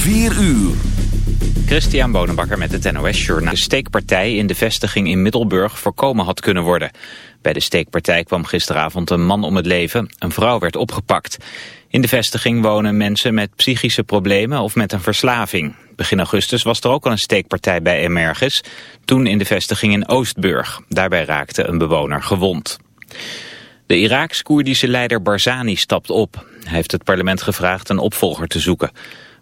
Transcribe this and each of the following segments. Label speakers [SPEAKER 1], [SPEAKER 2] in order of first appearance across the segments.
[SPEAKER 1] 4 uur.
[SPEAKER 2] Christian Bonenbakker met het NOS Journaal. De steekpartij in de vestiging in Middelburg voorkomen had kunnen worden. Bij de steekpartij kwam gisteravond een man om het leven. Een vrouw werd opgepakt. In de vestiging wonen mensen met psychische problemen of met een verslaving. Begin augustus was er ook al een steekpartij bij Emergis. Toen in de vestiging in Oostburg. Daarbij raakte een bewoner gewond. De Iraaks-Koerdische leider Barzani stapt op. Hij heeft het parlement gevraagd een opvolger te zoeken.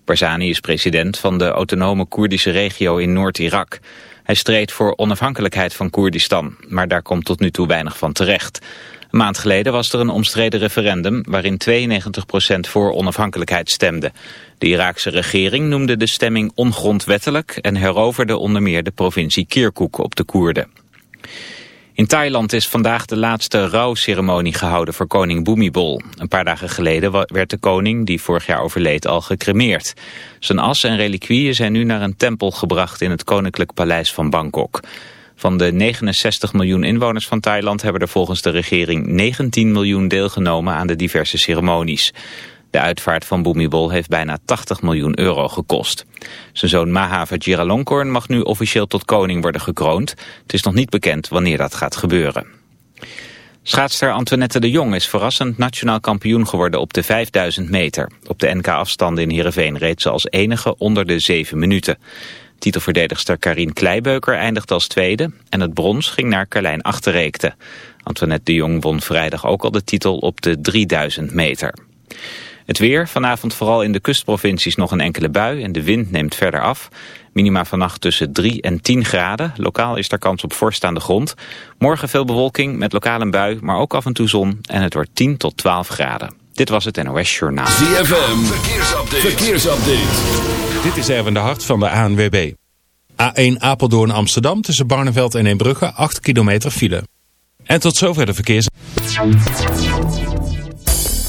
[SPEAKER 2] Barzani is president van de autonome Koerdische regio in Noord-Irak. Hij streed voor onafhankelijkheid van Koerdistan, maar daar komt tot nu toe weinig van terecht. Een maand geleden was er een omstreden referendum waarin 92% voor onafhankelijkheid stemde. De Iraakse regering noemde de stemming ongrondwettelijk en heroverde onder meer de provincie Kirkuk op de Koerden. In Thailand is vandaag de laatste rouwceremonie gehouden voor koning Bhumibol. Een paar dagen geleden werd de koning, die vorig jaar overleed, al gecremeerd. Zijn as en reliquieën zijn nu naar een tempel gebracht in het koninklijk paleis van Bangkok. Van de 69 miljoen inwoners van Thailand hebben er volgens de regering 19 miljoen deelgenomen aan de diverse ceremonies. De uitvaart van Bhumibol heeft bijna 80 miljoen euro gekost. Zijn zoon Maha Vajiralongkorn mag nu officieel tot koning worden gekroond. Het is nog niet bekend wanneer dat gaat gebeuren. Schaatster Antoinette de Jong is verrassend nationaal kampioen geworden op de 5000 meter. Op de NK-afstanden in Heerenveen reed ze als enige onder de 7 minuten. Titelverdedigster Karin Kleibeuker eindigde als tweede en het brons ging naar Carlijn Achterreekte. Antoinette de Jong won vrijdag ook al de titel op de 3000 meter. Het weer, vanavond vooral in de kustprovincies nog een enkele bui en de wind neemt verder af. Minima vannacht tussen 3 en 10 graden. Lokaal is er kans op vorst aan de grond. Morgen veel bewolking met lokaal een bui, maar ook af en toe zon. En het wordt 10 tot 12 graden. Dit was het NOS Journaal.
[SPEAKER 1] ZFM, verkeersupdate. verkeersupdate.
[SPEAKER 3] Dit is Erwin de Hart van de ANWB. A1 Apeldoorn Amsterdam tussen Barneveld en Eembrugge 8 kilometer file. En tot zover de verkeers...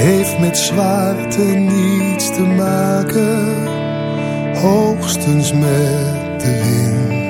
[SPEAKER 4] heeft met zwaarte niets te maken, hoogstens met de wind.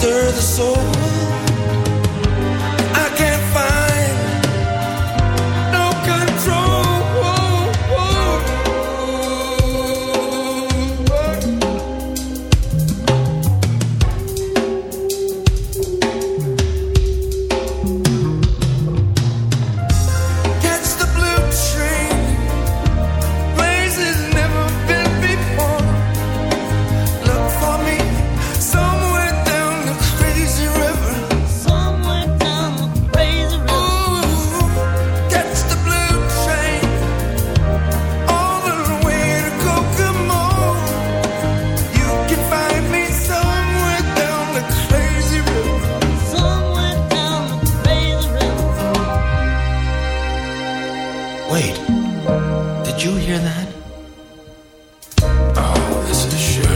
[SPEAKER 4] stir
[SPEAKER 5] the soul.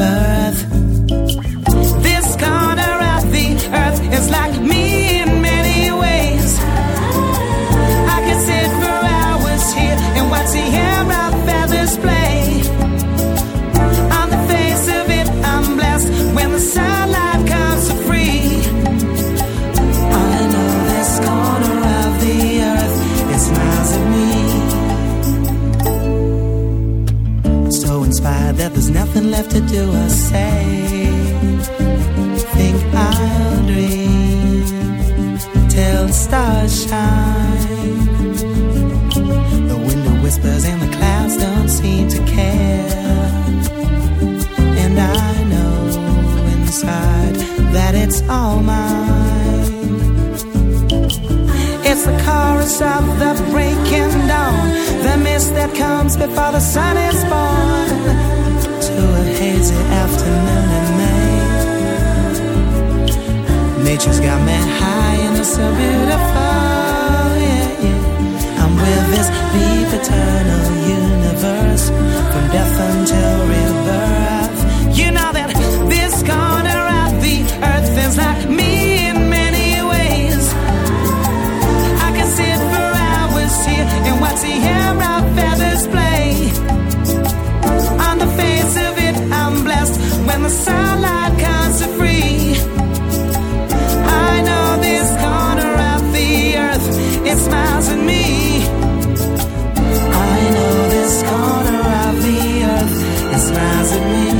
[SPEAKER 6] Bye. before the sun is born to a hazy afternoon in May. Nature's got me high and it's so beautiful. Yeah, yeah. I'm with this beat smiles at me.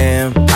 [SPEAKER 6] damn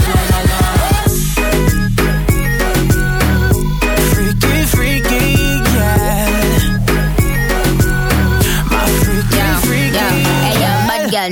[SPEAKER 7] I'd like